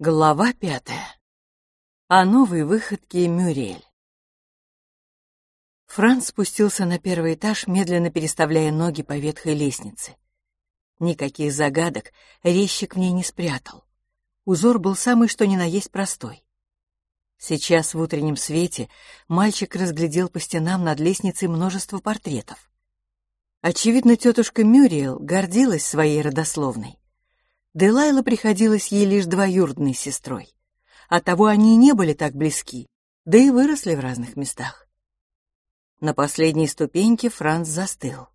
Глава пятая. О новой выходке Мюриэль. Франц спустился на первый этаж, медленно переставляя ноги по ветхой лестнице. Никаких загадок резчик в ней не спрятал. Узор был самый что ни на есть простой. Сейчас в утреннем свете мальчик разглядел по стенам над лестницей множество портретов. Очевидно, тетушка Мюриэл гордилась своей родословной. Делайла приходилась ей лишь двоюродной сестрой. Оттого они и не были так близки, да и выросли в разных местах. На последней ступеньке Франц застыл.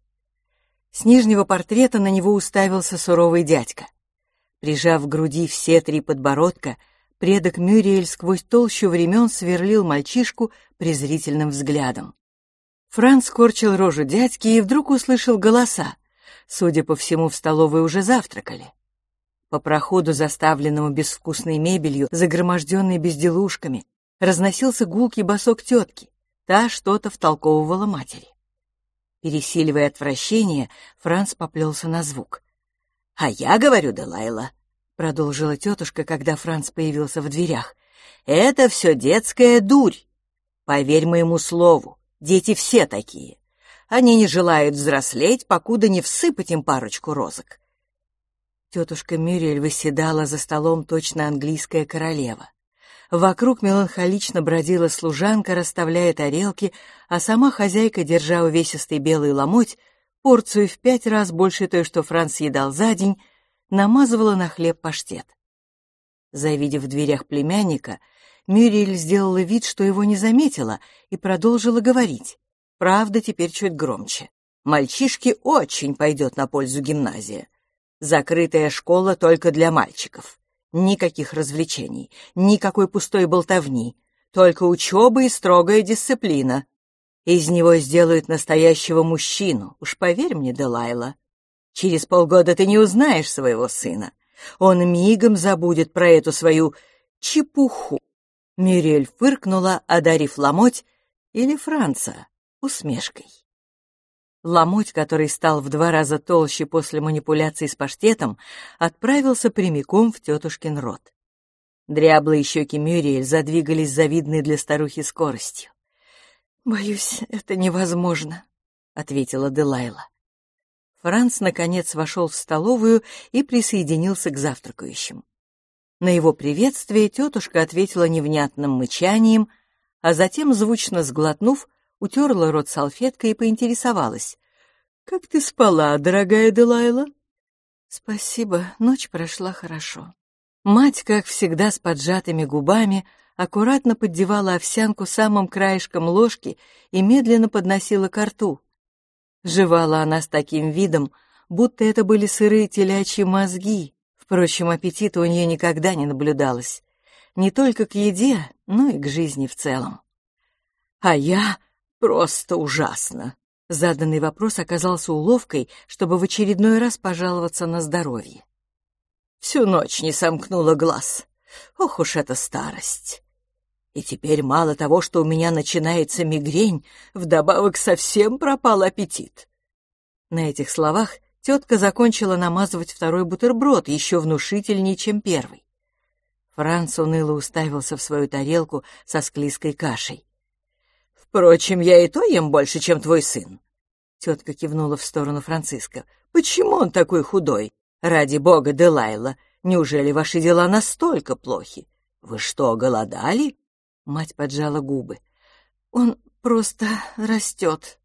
С нижнего портрета на него уставился суровый дядька. Прижав к груди все три подбородка, предок Мюриэль сквозь толщу времен сверлил мальчишку презрительным взглядом. Франц корчил рожу дядьки и вдруг услышал голоса. Судя по всему, в столовой уже завтракали. По проходу, заставленному безвкусной мебелью, загроможденной безделушками, разносился гулкий босок тетки. Та что-то втолковывала матери. Пересиливая отвращение, Франц поплелся на звук. «А я говорю, Делайла», — продолжила тетушка, когда Франц появился в дверях, — «это все детская дурь. Поверь моему слову, дети все такие. Они не желают взрослеть, покуда не всыпать им парочку розок. Тетушка Мюрриэль выседала за столом точно английская королева. Вокруг меланхолично бродила служанка, расставляя тарелки, а сама хозяйка, держа увесистый белый ломоть, порцию в пять раз больше той, что Франц едал за день, намазывала на хлеб паштет. Завидев в дверях племянника, Мюриэль сделала вид, что его не заметила, и продолжила говорить. Правда, теперь чуть громче. Мальчишке очень пойдет на пользу гимназия. Закрытая школа только для мальчиков. Никаких развлечений, никакой пустой болтовни, только учеба и строгая дисциплина. Из него сделают настоящего мужчину, уж поверь мне, Делайла. Через полгода ты не узнаешь своего сына. Он мигом забудет про эту свою чепуху. Мюрель фыркнула, одарив ломоть или Франца усмешкой. Ломоть, который стал в два раза толще после манипуляций с паштетом, отправился прямиком в тетушкин рот. Дряблые щеки Мюриэль задвигались завидной для старухи скоростью. «Боюсь, это невозможно», — ответила Делайла. Франц, наконец, вошел в столовую и присоединился к завтракающим. На его приветствие тетушка ответила невнятным мычанием, а затем, звучно сглотнув, утерла рот салфеткой и поинтересовалась. «Как ты спала, дорогая Делайла?» «Спасибо, ночь прошла хорошо». Мать, как всегда, с поджатыми губами, аккуратно поддевала овсянку самым краешком ложки и медленно подносила ко рту. Жевала она с таким видом, будто это были сырые телячьи мозги. Впрочем, аппетита у нее никогда не наблюдалось. Не только к еде, но и к жизни в целом. А я Просто ужасно. Заданный вопрос оказался уловкой, чтобы в очередной раз пожаловаться на здоровье. Всю ночь не сомкнула глаз. Ох уж эта старость. И теперь мало того, что у меня начинается мигрень, вдобавок совсем пропал аппетит. На этих словах тетка закончила намазывать второй бутерброд еще внушительнее, чем первый. Франц уныло уставился в свою тарелку со склизкой кашей. Впрочем, я и то ем больше, чем твой сын. Тетка кивнула в сторону Франциска. Почему он такой худой? Ради бога, Делайла, неужели ваши дела настолько плохи? Вы что, голодали? Мать поджала губы. Он просто растет.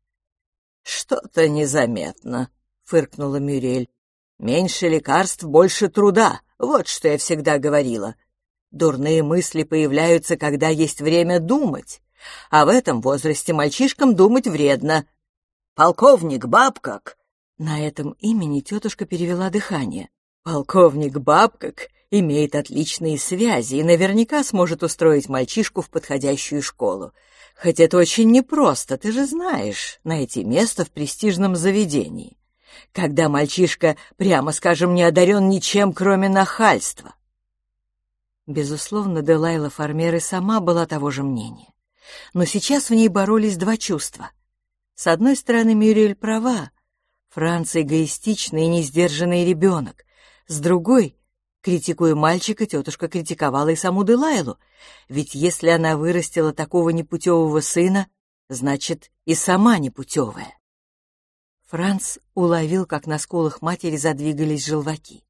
Что-то незаметно, фыркнула Мюрель. Меньше лекарств, больше труда. Вот что я всегда говорила. Дурные мысли появляются, когда есть время думать. А в этом возрасте мальчишкам думать вредно. Полковник Бабкак. На этом имени тетушка перевела дыхание. Полковник Бабкак имеет отличные связи и наверняка сможет устроить мальчишку в подходящую школу. Хоть это очень непросто, ты же знаешь, найти место в престижном заведении. Когда мальчишка, прямо скажем, не одарен ничем, кроме нахальства. Безусловно, Делайла Фармер сама была того же мнения но сейчас в ней боролись два чувства. С одной стороны, Мюрриэль права. Франц эгоистичный и несдержанный ребенок. С другой — Критикуя мальчика, тетушка критиковала и саму Делайлу, ведь если она вырастила такого непутевого сына, значит, и сама непутевая. Франц уловил, как на скулах матери задвигались желваки.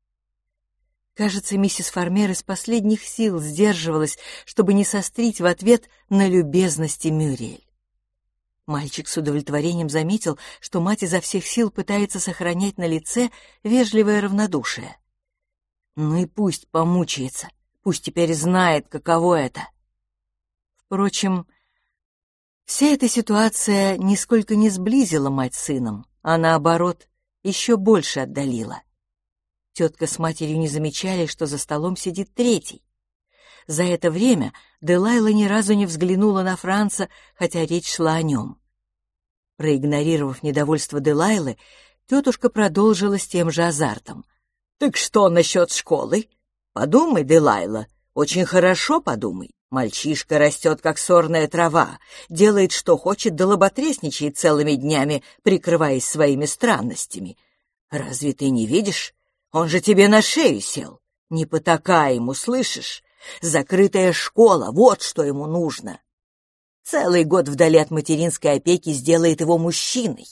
Кажется, миссис Фармер из последних сил сдерживалась, чтобы не сострить в ответ на любезности Мюриэль. Мальчик с удовлетворением заметил, что мать изо всех сил пытается сохранять на лице вежливое равнодушие. Ну и пусть помучается, пусть теперь знает, каково это. Впрочем, вся эта ситуация нисколько не сблизила мать с сыном, а наоборот, еще больше отдалила. Тетка с матерью не замечали, что за столом сидит третий. За это время Делайла ни разу не взглянула на Франца, хотя речь шла о нем. Проигнорировав недовольство Делайлы, тетушка продолжила с тем же азартом. «Так что насчет школы? Подумай, Делайла, очень хорошо подумай. Мальчишка растет, как сорная трава, делает, что хочет, да лоботресничает целыми днями, прикрываясь своими странностями. Разве ты не видишь? Он же тебе на шею сел. Не потакай ему, слышишь? Закрытая школа, вот что ему нужно. Целый год вдали от материнской опеки сделает его мужчиной.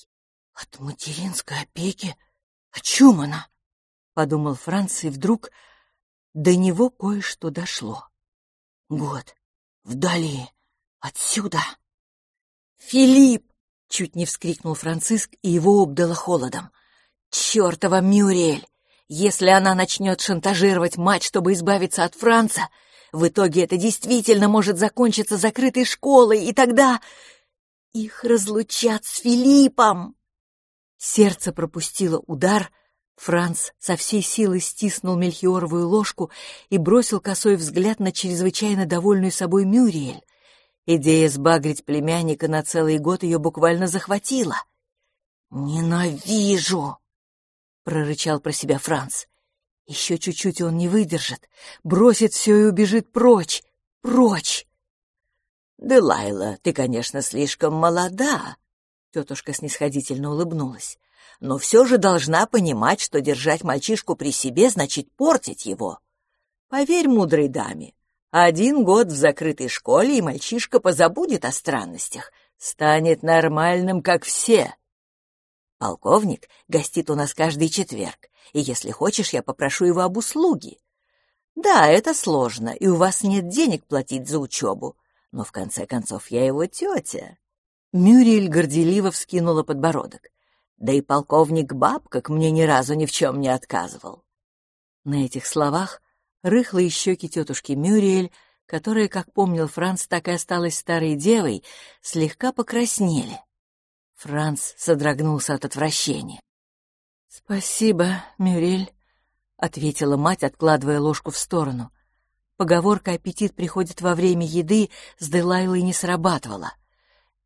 От материнской опеки? О чем она? Подумал Франц, и вдруг до него кое-что дошло. Год. Вдали. Отсюда. «Филипп!» — чуть не вскрикнул Франциск, и его обдало холодом. «Чертова Мюрель! Если она начнет шантажировать мать, чтобы избавиться от Франца, в итоге это действительно может закончиться закрытой школой, и тогда их разлучат с Филиппом. Сердце пропустило удар, Франц со всей силы стиснул мельхиоровую ложку и бросил косой взгляд на чрезвычайно довольную собой Мюриэль. Идея сбагрить племянника на целый год ее буквально захватила. «Ненавижу!» Прорычал про себя Франц. Еще чуть-чуть он не выдержит, бросит все и убежит прочь, прочь. «Делайла, ты, конечно, слишком молода», — тетушка снисходительно улыбнулась, «но все же должна понимать, что держать мальчишку при себе значит портить его. Поверь мудрой даме, один год в закрытой школе, и мальчишка позабудет о странностях, станет нормальным, как все». Полковник гостит у нас каждый четверг, и если хочешь, я попрошу его об услуге. Да, это сложно, и у вас нет денег платить за учебу, но в конце концов я его тетя. Мюриэль горделиво вскинула подбородок. Да и полковник Бабкак мне ни разу ни в чем не отказывал. На этих словах рыхлые щеки тетушки Мюриэль, которая, как помнил Франц, так и осталась старой девой, слегка покраснели. Франц содрогнулся от отвращения. «Спасибо, Мюрель», — ответила мать, откладывая ложку в сторону. Поговорка «аппетит приходит во время еды» с Делайлой не срабатывала.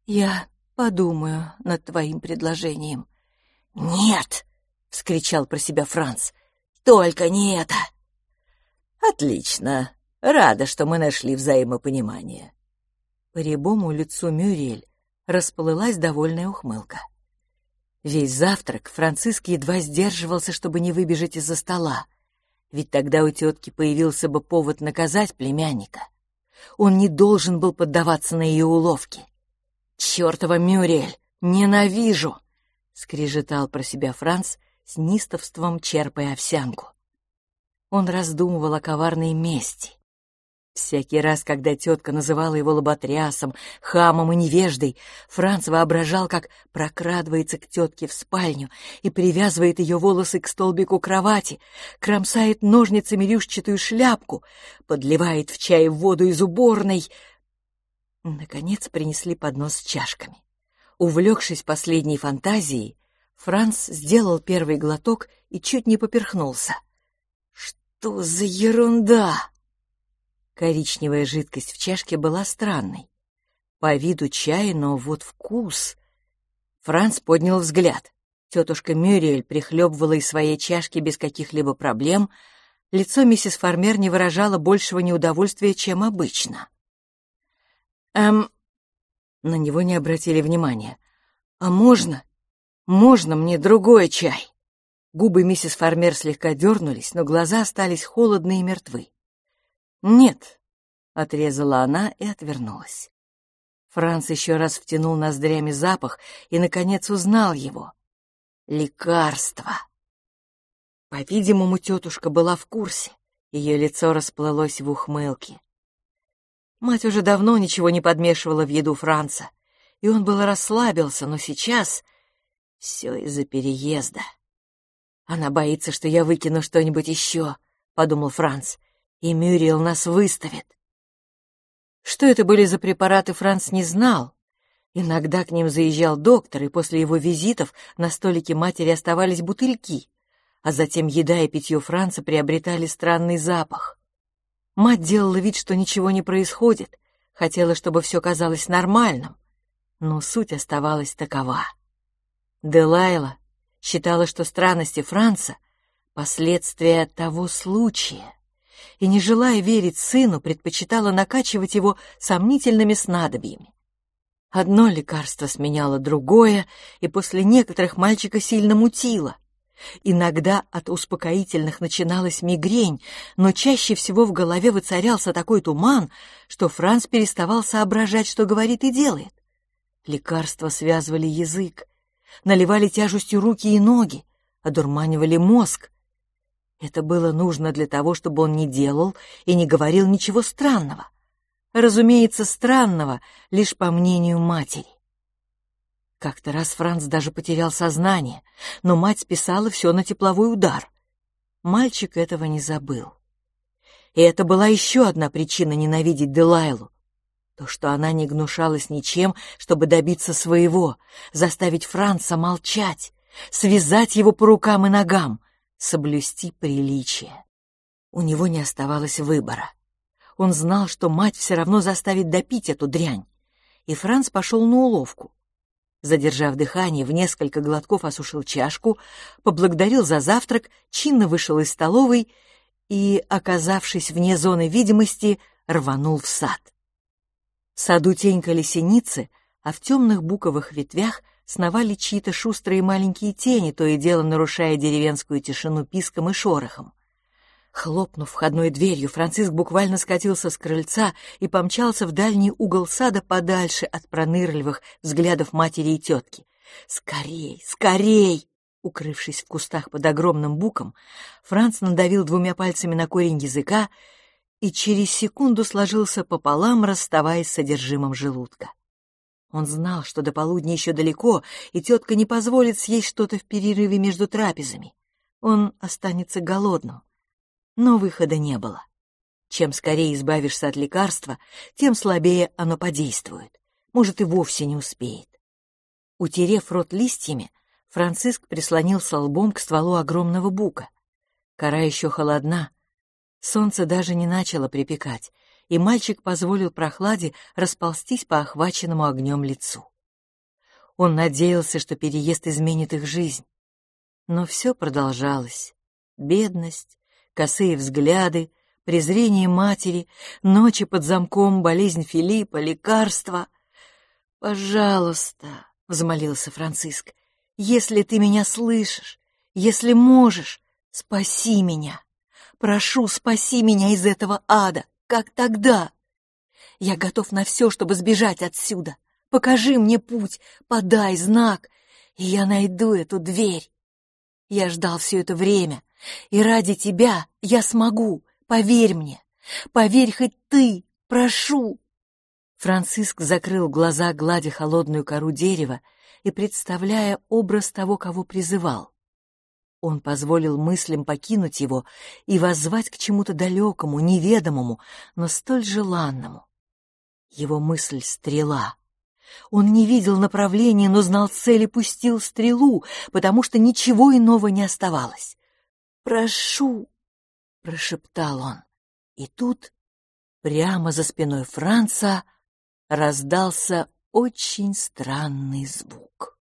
«Я подумаю над твоим предложением». «Нет!» — вскричал про себя Франц. «Только не это!» «Отлично. Рада, что мы нашли взаимопонимание». По рябому лицу Мюрель расплылась довольная ухмылка. Весь завтрак Франциск едва сдерживался, чтобы не выбежать из-за стола, ведь тогда у тетки появился бы повод наказать племянника. Он не должен был поддаваться на ее уловки. «Чертова Мюрель! Ненавижу!» — скрежетал про себя Франц с нистовством, черпая овсянку. Он раздумывал о коварной мести. Всякий раз, когда тетка называла его лоботрясом, хамом и невеждой, Франц воображал, как прокрадывается к тетке в спальню и привязывает ее волосы к столбику кровати, кромсает ножницами рюшчатую шляпку, подливает в чай воду из уборной. Наконец принесли поднос с чашками. Увлекшись последней фантазией, Франц сделал первый глоток и чуть не поперхнулся. «Что за ерунда!» Коричневая жидкость в чашке была странной. По виду чай, но вот вкус... Франц поднял взгляд. Тетушка Мюриэль прихлебывала из своей чашки без каких-либо проблем. Лицо миссис Фармер не выражало большего неудовольствия, чем обычно. «Эм...» На него не обратили внимания. «А можно? Можно мне другой чай?» Губы миссис Фармер слегка дернулись, но глаза остались холодные и мертвы. «Нет», — отрезала она и отвернулась. Франц еще раз втянул ноздрями запах и, наконец, узнал его. Лекарство. По-видимому, тетушка была в курсе. Ее лицо расплылось в ухмылке. Мать уже давно ничего не подмешивала в еду Франца, и он было расслабился, но сейчас все из-за переезда. Она боится, что я выкину что-нибудь еще, — подумал Франц, — и Мюрриел нас выставит. Что это были за препараты, Франц не знал. Иногда к ним заезжал доктор, и после его визитов на столике матери оставались бутыльки, а затем еда и питье Франца приобретали странный запах. Мать делала вид, что ничего не происходит, хотела, чтобы все казалось нормальным, но суть оставалась такова. Делайла считала, что странности Франца — последствия того случая, и, не желая верить сыну, предпочитала накачивать его сомнительными снадобьями. Одно лекарство сменяло другое, и после некоторых мальчика сильно мутило. Иногда от успокоительных начиналась мигрень, но чаще всего в голове воцарялся такой туман, что Франц переставал соображать, что говорит и делает. Лекарства связывали язык, наливали тяжестью руки и ноги, одурманивали мозг. Это было нужно для того, чтобы он не делал и не говорил ничего странного. Разумеется, странного, лишь по мнению матери. Как-то раз Франц даже потерял сознание, но мать списала все на тепловой удар. Мальчик этого не забыл. И это была еще одна причина ненавидеть Делайлу. То, что она не гнушалась ничем, чтобы добиться своего, заставить Франца молчать, связать его по рукам и ногам, соблюсти приличие. У него не оставалось выбора. Он знал, что мать все равно заставит допить эту дрянь, и Франц пошел на уловку. Задержав дыхание, в несколько глотков осушил чашку, поблагодарил за завтрак, чинно вышел из столовой и, оказавшись вне зоны видимости, рванул в сад. В саду тенькали синицы, а в темных буковых ветвях сновали чьи-то шустрые маленькие тени, то и дело нарушая деревенскую тишину писком и шорохом. Хлопнув входной дверью, Франциск буквально скатился с крыльца и помчался в дальний угол сада подальше от пронырливых взглядов матери и тетки. «Скорей, скорей!» Укрывшись в кустах под огромным буком, Франц надавил двумя пальцами на корень языка и через секунду сложился пополам, расставаясь с содержимым желудка. Он знал, что до полудня еще далеко, и тетка не позволит съесть что-то в перерыве между трапезами. Он останется голодным. Но выхода не было. Чем скорее избавишься от лекарства, тем слабее оно подействует. Может, и вовсе не успеет. Утерев рот листьями, Франциск прислонился лбом к стволу огромного бука. Кора еще холодна, Солнце даже не начало припекать, и мальчик позволил прохладе расползтись по охваченному огнем лицу. Он надеялся, что переезд изменит их жизнь. Но все продолжалось. Бедность, косые взгляды, презрение матери, ночи под замком, болезнь Филиппа, лекарства. «Пожалуйста», — взмолился Франциск, — «если ты меня слышишь, если можешь, спаси меня». Прошу, спаси меня из этого ада, как тогда. Я готов на все, чтобы сбежать отсюда. Покажи мне путь, подай знак, и я найду эту дверь. Я ждал все это время, и ради тебя я смогу, поверь мне. Поверь хоть ты, прошу. Франциск закрыл глаза, гладя холодную кору дерева и представляя образ того, кого призывал. Он позволил мыслям покинуть его и воззвать к чему-то далекому, неведомому, но столь желанному. Его мысль — стрела. Он не видел направления, но знал цель и пустил стрелу, потому что ничего иного не оставалось. «Прошу!» — прошептал он. И тут, прямо за спиной Франца, раздался очень странный звук.